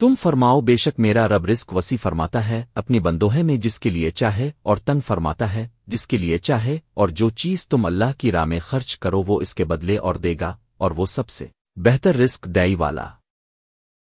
تم فرماؤ بے شک میرا رب رزق وسیع فرماتا ہے اپنی بندوہے میں جس کے لیے چاہے اور تن فرماتا ہے، جس کے لیے چاہے اور جو چیز تم اللہ کی راہ میں خرچ کرو وہ اس کے بدلے اور دے گا اور وہ سب سے بہتر رزق دائی والا۔